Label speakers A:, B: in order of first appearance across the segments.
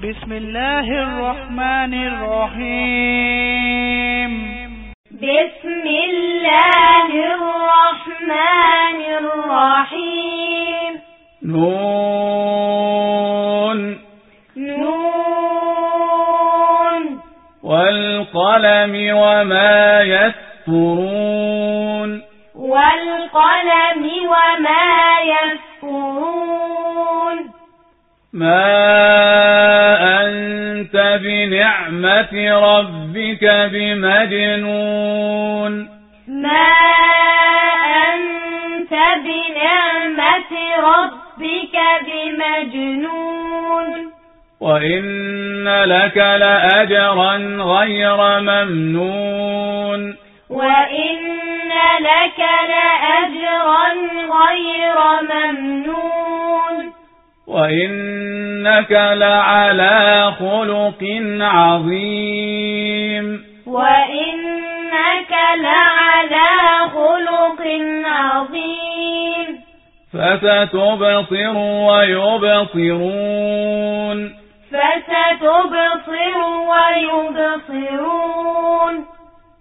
A: بسم الله الرحمن الرحيم.
B: بسم الله الرحمن الرحيم.
C: نون.
B: نون.
C: والقلم وما يسطرون.
B: والقلم وما يسطرون.
C: ما بنعمة ربك بمجنون.
B: ما أنت بنعمة ربك بمجنون.
C: وإن لك لأجرا غير ممنون.
B: وإن لك لأجرا غير ممنون.
C: وإنك لعلى خلق عظيم
B: وإنك لعلى خلق عظيم
C: فستبصر ويبصرون
B: فستبصر ويبصرون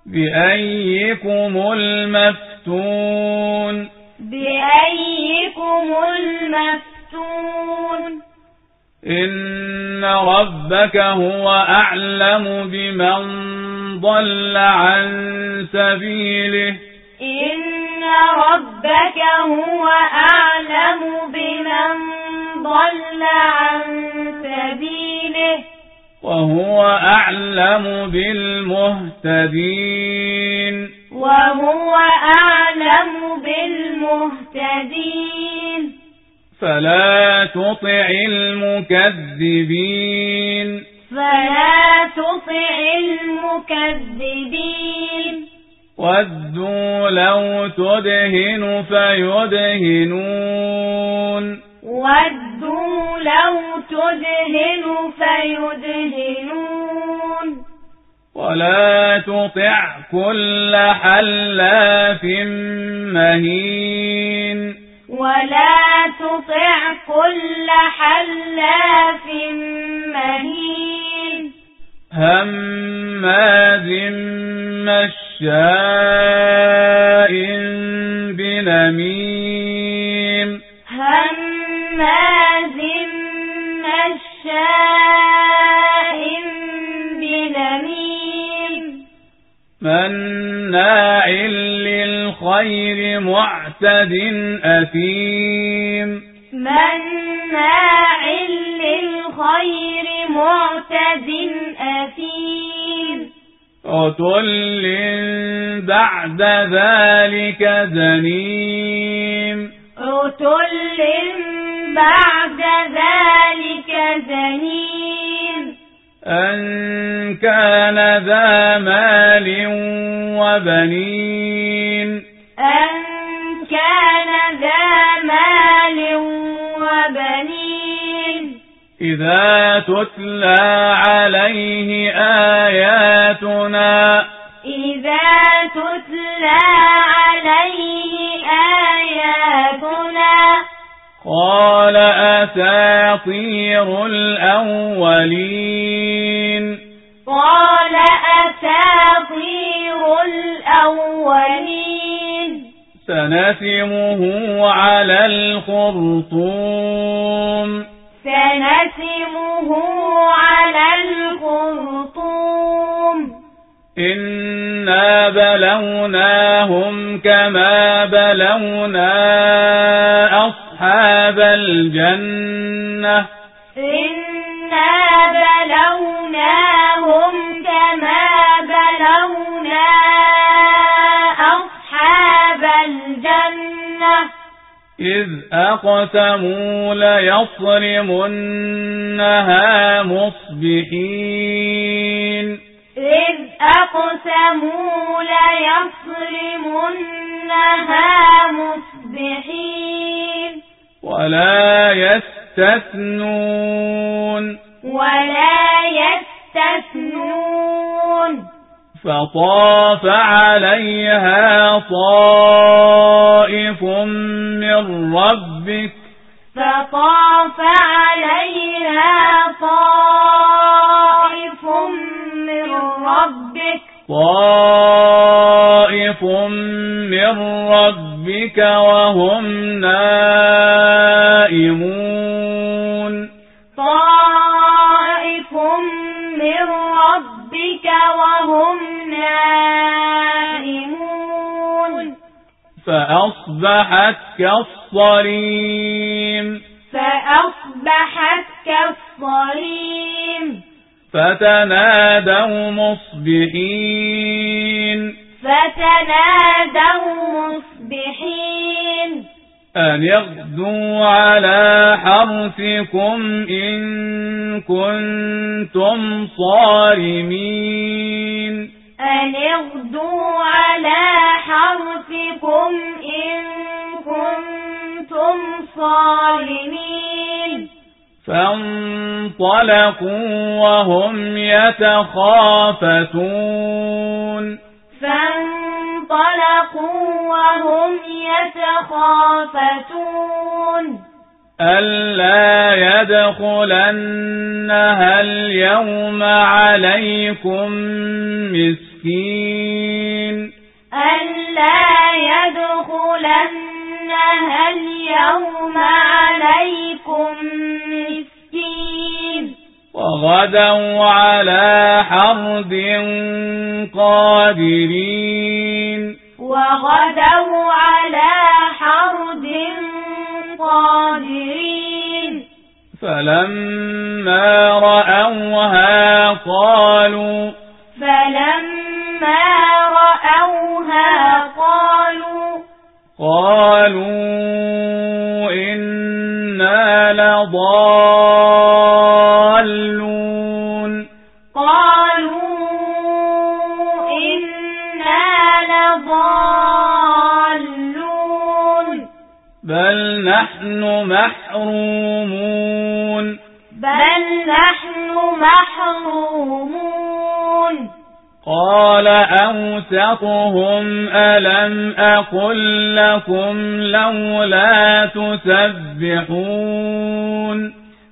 C: بأيكم المفتون
B: بأيكم المفتون
C: إن ربك هو أعلم بمن ضل عن سبيله
B: إن ربك هو أعلم بمن ضل عن سبيله
C: وهو أعلم بالمهتدين
B: وهو أعلم بالمهتدين
C: فلا تطع المكذبين.
B: فلا تطع المكذبين.
C: ودوا لو تدهن فيدهنون.
B: ودوا لو تدهن فيدهنون.
C: ولا تطع كل حلاف مهين.
B: ولا تطع كل حلاف مهين
C: هماز مشاء بنميم
B: هماز مشاء بنميم
C: مناع للخير معتد أثيم.
B: مناع للخير معتد أثيم.
C: عتل بعد ذلك زنيم.
B: عتل بعد ذلك زنيم.
C: أن كان ذا مال وبنين. إذا تتلى عليه آياتنا.
B: إذا تتلى عليه آياتنا.
C: قال أساطير الأولين.
B: قال أساطير الأولين.
C: سنسمه على الخرطوم.
B: سنسمه على الخرطوم.
C: إنا بلوناهم كما بلونا أصحاب الجنة. إذ أقسموا ليصرمنها مصبحين
B: إذ أقسموا ليصرمنها مصبحين
C: ولا يستثنون
B: ولا يستثنون
C: فطاف عليها طائف من ربك
B: فطاف علينا طائف
C: من ربك
B: طائف من ربك وهم نائمون
C: فأصبحت كالصريم.
B: فأصبحت كالصريم.
C: فتنادوا مصبحين.
B: فتنادوا مصبحين.
C: أن اغدوا على حرثكم إن كنتم صارمين.
B: أن اغدوا على صارمين
C: فانطلقوا وهم يتخافتون.
B: فانطلقوا وهم يتخافتون.
C: ألا يدخلنها اليوم عليكم مسكين.
B: ألا يدخلنها اليوم عليكم مسكين
C: وغدوا على حرد قادرين
B: وغدوا على حرد قادرين
C: فلما رأوها قالوا إنا لضالون
B: قالوا إنا لضالون
C: بل نحن محرومون
B: بل نحن محرومون
C: قال أوسطهم ألم أقل لكم لولا تسبحون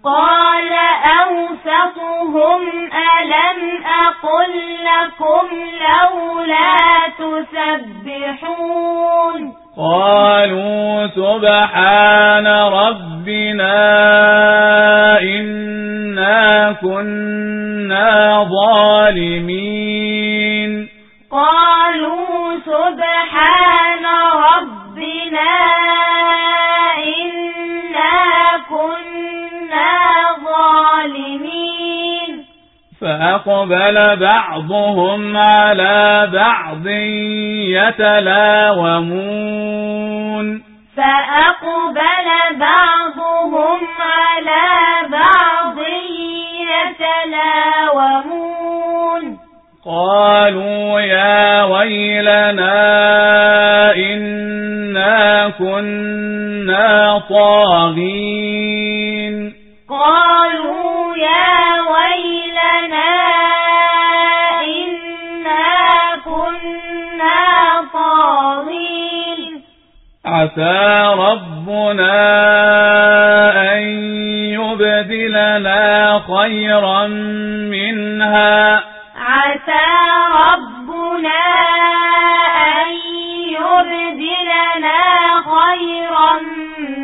B: قال أوسطهم ألم أقل لكم لولا تسبحون؟
C: قالوا سبحان ربنا إنا كنا ظالمين.
B: قالوا سبحان
C: فأقبل بعضهم على بعض يتلاومون.
B: فأقبل بعضهم على بعض يتلاومون.
C: قالوا يا ويلنا إنا كنا طاغين.
B: قالوا
C: عسى ربنا أن يبدلنا خيرا منها.
B: عسى ربنا أن يبدلنا خيرا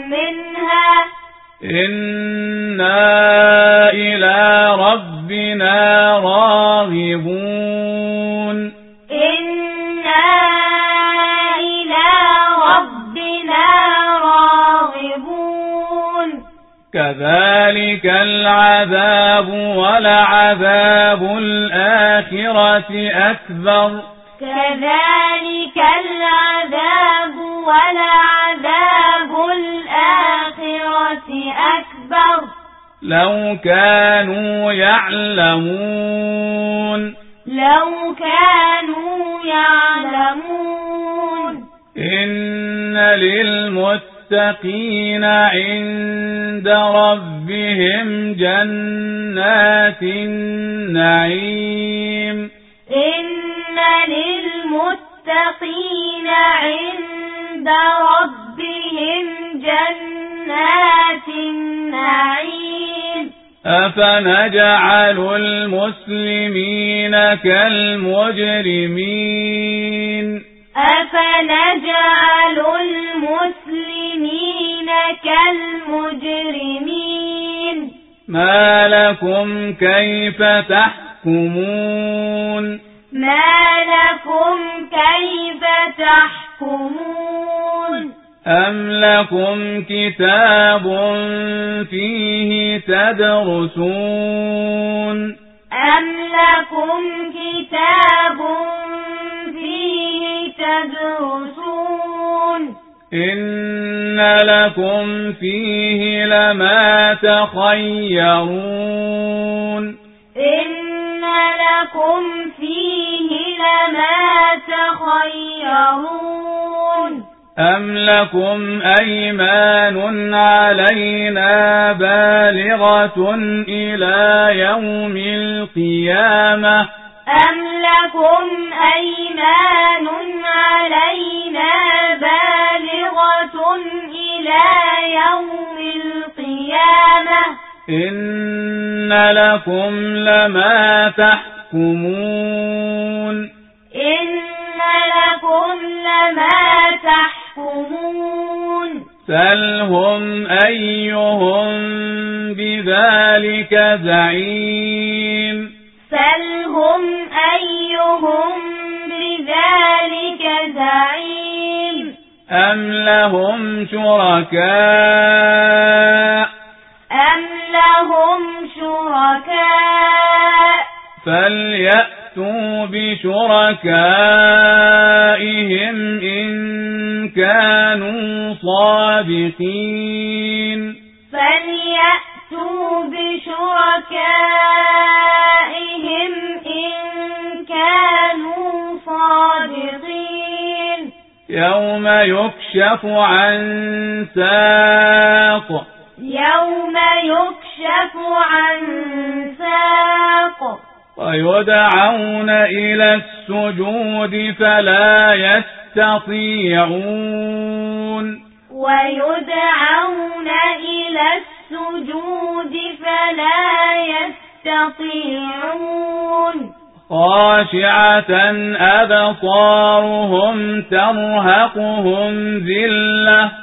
B: منها.
C: إنا إلى ربنا راغبون. كذلك العذاب ولعذاب الآخرة أكبر.
B: كذلك العذاب ولعذاب الآخرة أكبر.
C: لو كانوا يعلمون.
B: لو كانوا يعلمون.
C: إن للمتقين عند ربهم جنات النعيم.
B: إن للمتقين عند ربهم جنات النعيم.
C: أفنجعل المسلمين كالمجرمين.
B: أفنجعل المسلمين
C: ما لكم كيف تحكمون؟
B: ما لكم كيف تحكمون؟
C: أم لكم كتاب فيه تدرسون؟
B: أم لكم كتاب فيه تدرسون؟
C: إن لكم فيه لما تخيرون
B: إن لكم فيه لما تخيرون.
C: أم لكم أيمان علينا بالغة إلى يوم القيامة؟
B: أم لكم أيمان علينا بالغة إلى يوم القيامة؟
C: إن لكم لما تحكمون
B: إن لكم لما تحكمون
C: سلهم أيهم بذلك زعيم
B: سلهم أيهم بذلك زعيم
C: أم لهم شركاء
B: أم لهم شركاء
C: فليأتوا بشركائهم إن كانوا صادقين
B: فليأتوا بشركائهم إن كانوا صادقين
C: يوم يكشف عن ساق
B: يوم يكشف عن ساق.
C: ويدعون إلى السجود فلا يستطيعون.
B: ويدعون إلى السجود فلا يستطيعون.
C: خاشعة أبصارهم ترهقهم ذلة.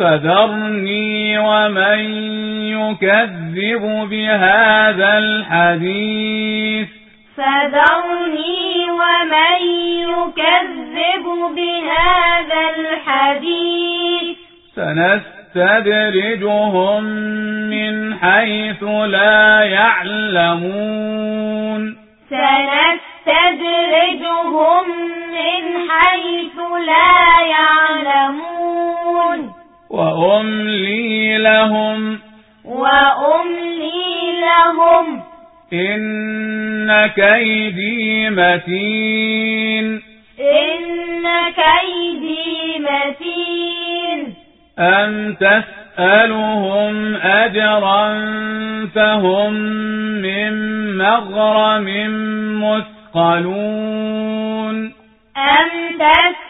C: فذرني ومن يكذب بهذا الحديث.
B: فذرني ومن يكذب بهذا الحديث.
C: سنستدرجهم من حيث لا يعلمون.
B: سنستدرجهم من حيث لا يعلمون.
C: وأملي لهم
B: وأملي لهم.
C: إن كيدي متين.
B: إن كيدي متين.
C: أم تسألهم أجرا فهم من مغرم مثقلون؟
B: أم تسألهم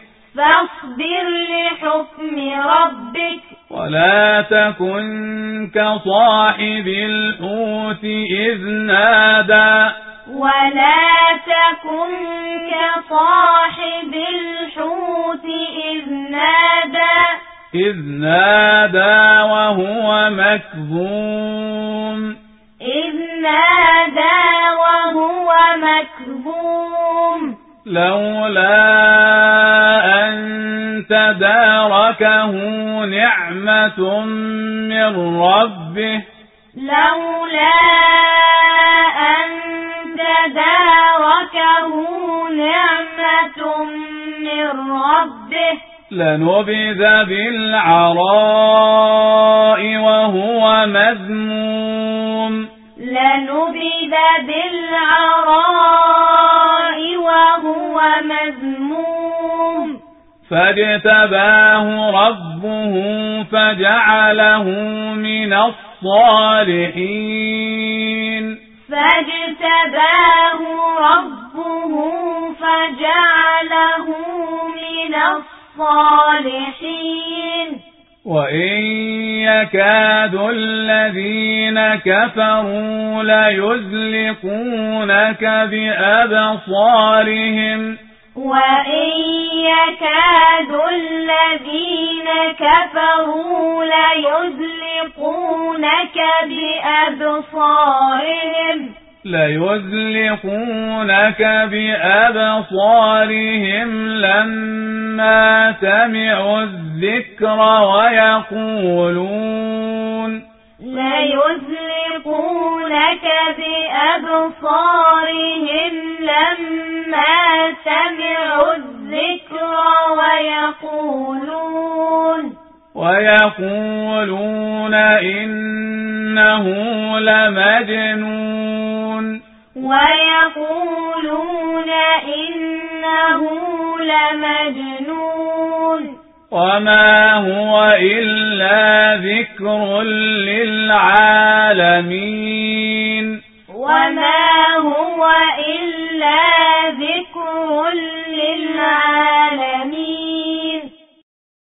B: فاصبر لحكم ربك.
C: ولا تكن كصاحب الحوت إذ نادى.
B: ولا تكن كصاحب الحوت إذ نادى.
C: إذ نادى وهو مكظوم.
B: إذ نادى وهو مكظوم.
C: لولا تداركه نعمة من ربه.
B: لولا أن تداركه نعمة من ربه.
C: لنبذ بالعراء وهو مذموم.
B: لنبذ بالعراء وهو مذموم.
C: فاجتباه ربه فجعله من الصالحين.
B: فاجتباه ربه فجعله من الصالحين.
C: وإن يكاد الذين كفروا ليزلقونك بأبصارهم.
B: وإن يكاد الذين كفروا ليزلقونك بأبصارهم.
C: ليزلقونك بأبصارهم لما سمعوا الذكر ويقولون.
B: ليزلقونك بأبصارهم لما سمعوا الذكر ويقولون
C: ويقولون إنه لمجنون.
B: ويقولون إنه لمجنون.
C: وما هو إلا ذكر للعالمين
B: وما هو إلا ذكر للعالمين